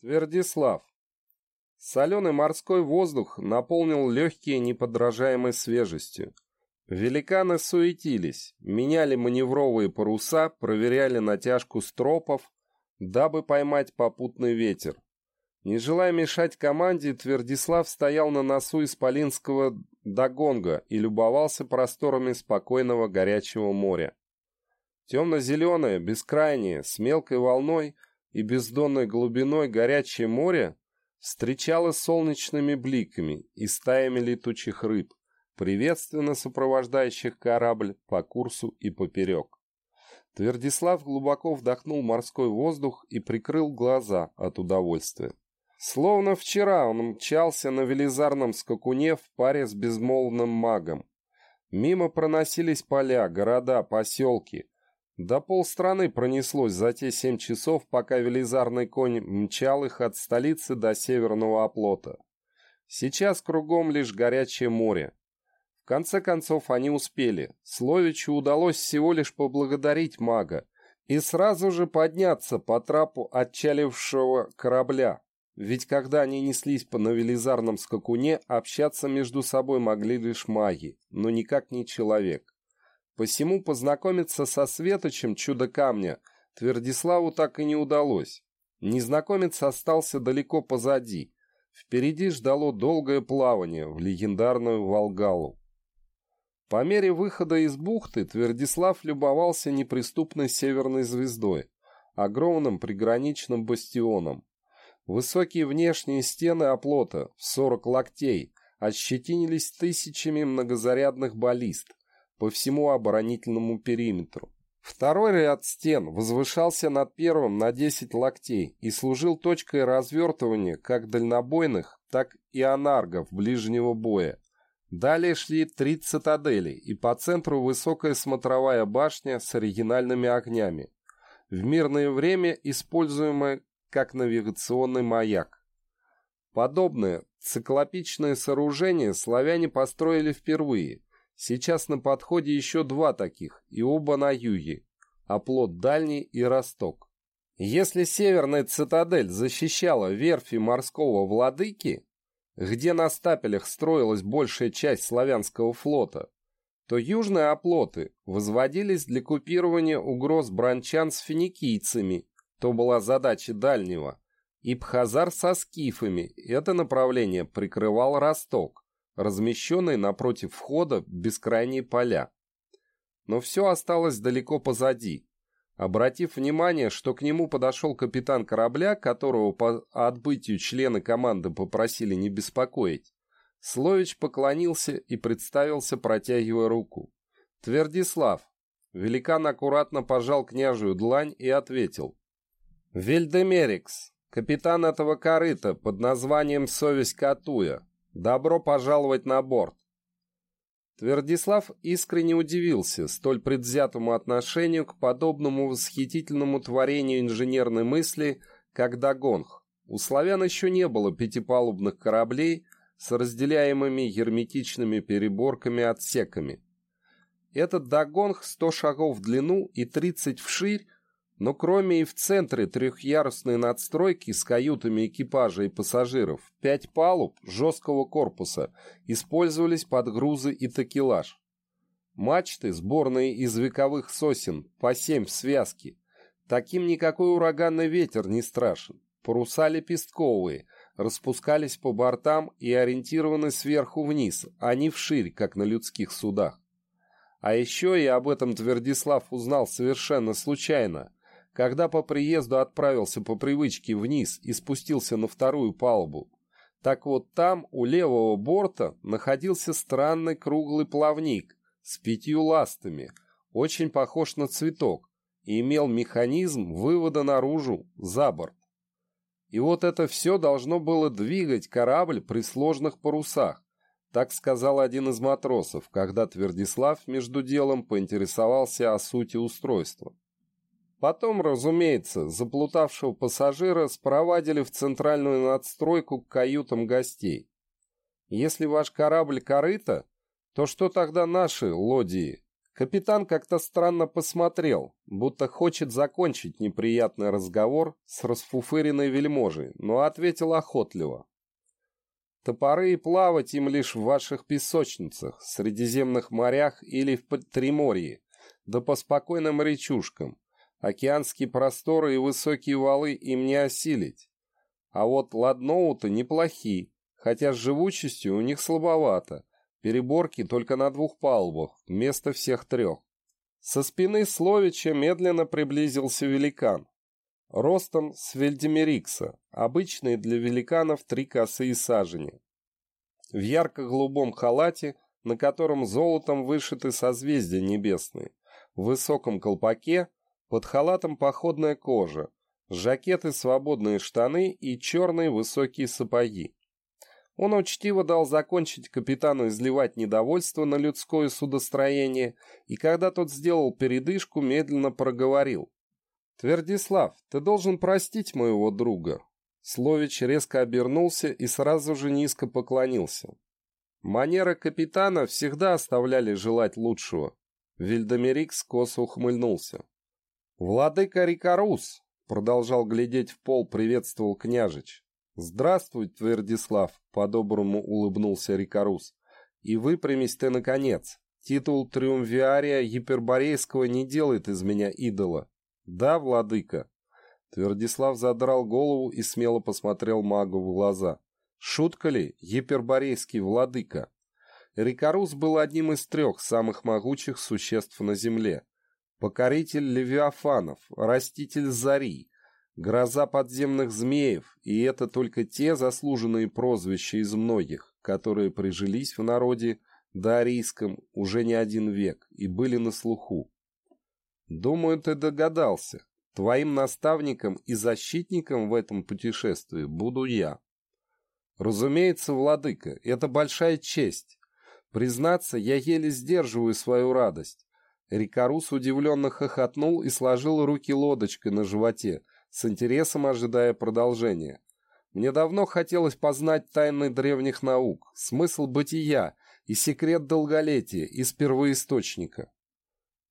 Твердислав. Соленый морской воздух наполнил легкие неподражаемой свежестью. Великаны суетились, меняли маневровые паруса, проверяли натяжку стропов, дабы поймать попутный ветер. Не желая мешать команде, Твердислав стоял на носу Исполинского догонга и любовался просторами спокойного горячего моря. Темно-зеленое, бескрайнее, с мелкой волной – и бездонной глубиной горячее море встречало солнечными бликами и стаями летучих рыб, приветственно сопровождающих корабль по курсу и поперек. Твердислав глубоко вдохнул морской воздух и прикрыл глаза от удовольствия. Словно вчера он мчался на велизарном скакуне в паре с безмолвным магом. Мимо проносились поля, города, поселки, до полстраны пронеслось за те семь часов, пока велизарный конь мчал их от столицы до северного оплота. Сейчас кругом лишь горячее море. В конце концов они успели. Словичу удалось всего лишь поблагодарить мага и сразу же подняться по трапу отчалившего корабля. Ведь когда они неслись по навелизарном скакуне, общаться между собой могли лишь маги, но никак не человек. Посему познакомиться со Светочем чудо-камня Твердиславу так и не удалось. Незнакомец остался далеко позади. Впереди ждало долгое плавание в легендарную Волгалу. По мере выхода из бухты Твердислав любовался неприступной северной звездой, огромным приграничным бастионом. Высокие внешние стены оплота в 40 локтей ощетинились тысячами многозарядных баллист, по всему оборонительному периметру. Второй ряд стен возвышался над первым на 10 локтей и служил точкой развертывания как дальнобойных, так и анаргов ближнего боя. Далее шли три цитадели и по центру высокая смотровая башня с оригинальными огнями, в мирное время используемая как навигационный маяк. Подобное циклопичное сооружение славяне построили впервые – Сейчас на подходе еще два таких, и оба на юге, оплот Дальний и Росток. Если северная цитадель защищала верфи морского владыки, где на стапелях строилась большая часть славянского флота, то южные оплоты возводились для купирования угроз бранчан с финикийцами, то была задача дальнего, и Пхазар со скифами, это направление прикрывал Росток размещенные напротив входа бескрайние поля. Но все осталось далеко позади. Обратив внимание, что к нему подошел капитан корабля, которого по отбытию члены команды попросили не беспокоить, Слович поклонился и представился, протягивая руку. «Твердислав». Великан аккуратно пожал княжую длань и ответил. «Вильдемерикс, капитан этого корыта под названием «Совесть Катуя». «Добро пожаловать на борт!» Твердислав искренне удивился столь предвзятому отношению к подобному восхитительному творению инженерной мысли, как Дагонг. У славян еще не было пятипалубных кораблей с разделяемыми герметичными переборками-отсеками. Этот Дагонг 100 шагов в длину и 30 вширь но кроме и в центре трехъярусной надстройки с каютами экипажа и пассажиров, пять палуб жесткого корпуса использовались под грузы и такелаж. Мачты, сборные из вековых сосен, по семь в связке. Таким никакой ураганный ветер не страшен. Паруса лепестковые, распускались по бортам и ориентированы сверху вниз, а не вширь, как на людских судах. А еще и об этом Твердислав узнал совершенно случайно – когда по приезду отправился по привычке вниз и спустился на вторую палубу. Так вот там, у левого борта, находился странный круглый плавник с пятью ластами, очень похож на цветок, и имел механизм вывода наружу, за борт. И вот это все должно было двигать корабль при сложных парусах, так сказал один из матросов, когда Твердислав между делом поинтересовался о сути устройства. Потом, разумеется, заплутавшего пассажира спровадили в центральную надстройку к каютам гостей. Если ваш корабль корыто, то что тогда наши лодии? Капитан как-то странно посмотрел, будто хочет закончить неприятный разговор с расфуфыренной вельможей, но ответил охотливо. Топоры и плавать им лишь в ваших песочницах, средиземных морях или в Триморье, да по спокойным речушкам. Океанские просторы и высокие валы им не осилить. А вот ладноуты неплохи, хотя с живучестью у них слабовато. Переборки только на двух палубах, вместо всех трех. Со спины Словича медленно приблизился великан, ростом с Вельдемерикса, обычные для великанов три косые сажени. В ярко-голубом халате, на котором золотом вышиты созвездия небесные, в высоком колпаке, под халатом походная кожа, жакеты свободные штаны и черные высокие сапоги. Он учтиво дал закончить капитану изливать недовольство на людское судостроение, и когда тот сделал передышку, медленно проговорил. «Твердислав, ты должен простить моего друга». Слович резко обернулся и сразу же низко поклонился. Манеры капитана всегда оставляли желать лучшего. Вильдемерик скосо ухмыльнулся. «Владыка Рикарус!» — продолжал глядеть в пол, приветствовал княжич. «Здравствуй, Твердислав!» — по-доброму улыбнулся Рикарус. «И выпрямись ты, наконец. Титул триумвиария Гиперборейского не делает из меня идола. «Да, владыка». Твердислав задрал голову и смело посмотрел магу в глаза. «Шутка ли, гиперборейский владыка?» Рикарус был одним из трех самых могучих существ на Земле. Покоритель левиафанов, раститель зари, гроза подземных змеев, и это только те заслуженные прозвища из многих, которые прижились в народе дарийском уже не один век и были на слуху. Думаю, ты догадался. Твоим наставником и защитником в этом путешествии буду я. Разумеется, владыка, это большая честь. Признаться, я еле сдерживаю свою радость. Рикарус удивленно хохотнул и сложил руки лодочкой на животе, с интересом ожидая продолжения. Мне давно хотелось познать тайны древних наук, смысл бытия и секрет долголетия из первоисточника.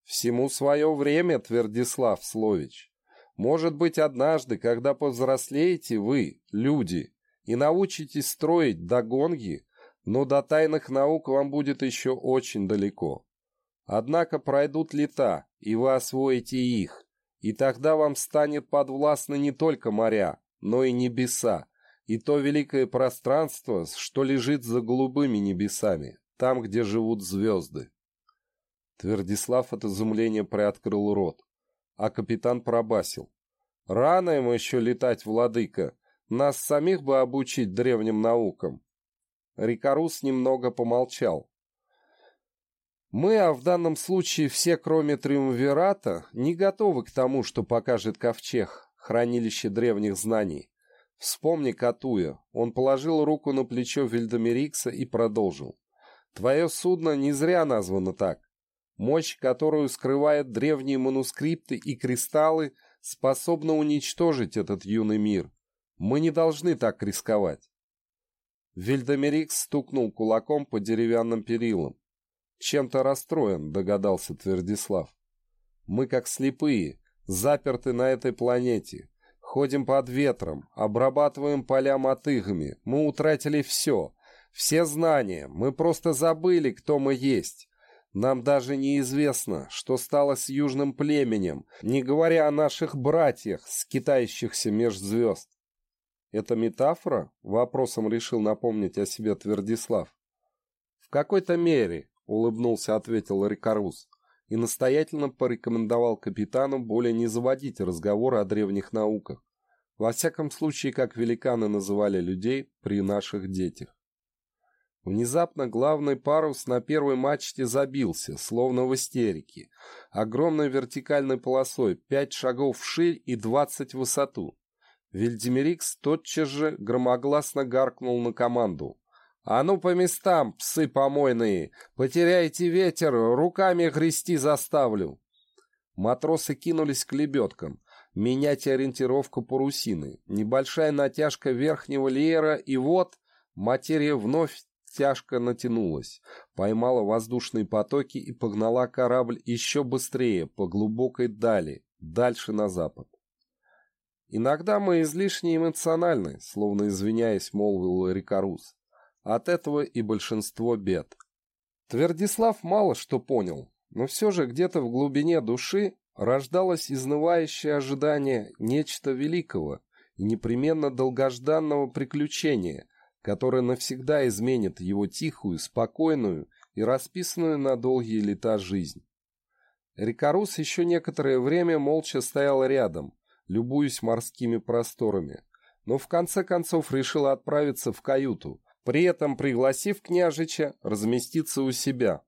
Всему свое время, Твердислав Слович. Может быть, однажды, когда повзрослеете вы, люди, и научитесь строить догонги, но до тайных наук вам будет еще очень далеко. Однако пройдут лета, и вы освоите их, и тогда вам станет подвластны не только моря, но и небеса, и то великое пространство, что лежит за голубыми небесами, там, где живут звезды. Твердислав от изумления приоткрыл рот, а капитан пробасил. «Рано ему еще летать, владыка. Нас самих бы обучить древним наукам». Рикарус немного помолчал. «Мы, а в данном случае все, кроме Триумвирата, не готовы к тому, что покажет Ковчег, хранилище древних знаний. Вспомни Катуя». Он положил руку на плечо Вильдемерикса и продолжил. «Твое судно не зря названо так. Мощь, которую скрывают древние манускрипты и кристаллы, способна уничтожить этот юный мир. Мы не должны так рисковать. Вильдемерик стукнул кулаком по деревянным перилам. Чем-то расстроен, догадался Твердислав. Мы как слепые, заперты на этой планете. Ходим под ветром, обрабатываем поля мотыгами. Мы утратили все. Все знания. Мы просто забыли, кто мы есть. Нам даже неизвестно, что стало с южным племенем, не говоря о наших братьях, скитающихся меж звезд. Это метафора? Вопросом решил напомнить о себе Твердислав. В какой-то мере, улыбнулся, ответил Рикарус и настоятельно порекомендовал капитану более не заводить разговоры о древних науках. Во всяком случае, как великаны называли людей при наших детях. Внезапно главный парус на первой мачте забился, словно в истерике, огромной вертикальной полосой, пять шагов вширь и двадцать в высоту. Вильдемерикс тотчас же громогласно гаркнул на команду. «А ну по местам, псы помойные! Потеряйте ветер, руками грести заставлю!» Матросы кинулись к лебедкам, менять ориентировку парусины. Небольшая натяжка верхнего леера, и вот материя вновь тяжко натянулась, поймала воздушные потоки и погнала корабль еще быстрее по глубокой дали, дальше на запад. Иногда мы излишне эмоциональны, словно извиняясь, молвил Рикарус. От этого и большинство бед. Твердислав мало что понял, но все же где-то в глубине души рождалось изнывающее ожидание нечто великого и непременно долгожданного приключения, которое навсегда изменит его тихую, спокойную и расписанную на долгие лета жизнь. Рикарус еще некоторое время молча стоял рядом, любуясь морскими просторами, но в конце концов решил отправиться в каюту, при этом пригласив княжича разместиться у себя.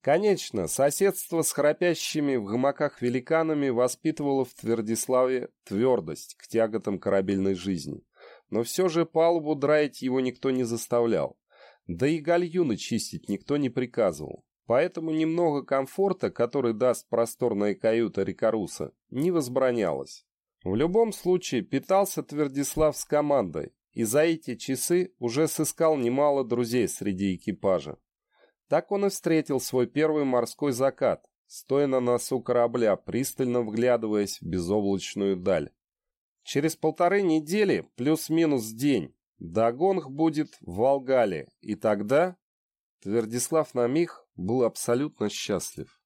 Конечно, соседство с храпящими в гамаках великанами воспитывало в Твердиславе твердость к тяготам корабельной жизни. Но все же палубу драить его никто не заставлял. Да и гальюны чистить никто не приказывал. Поэтому немного комфорта, который даст просторная каюта Рикаруса, не возбранялось. В любом случае питался Твердислав с командой, и за эти часы уже сыскал немало друзей среди экипажа. Так он и встретил свой первый морской закат, стоя на носу корабля, пристально вглядываясь в безоблачную даль. Через полторы недели, плюс-минус день, Дагонг будет в Волгале, и тогда Твердислав на миг был абсолютно счастлив.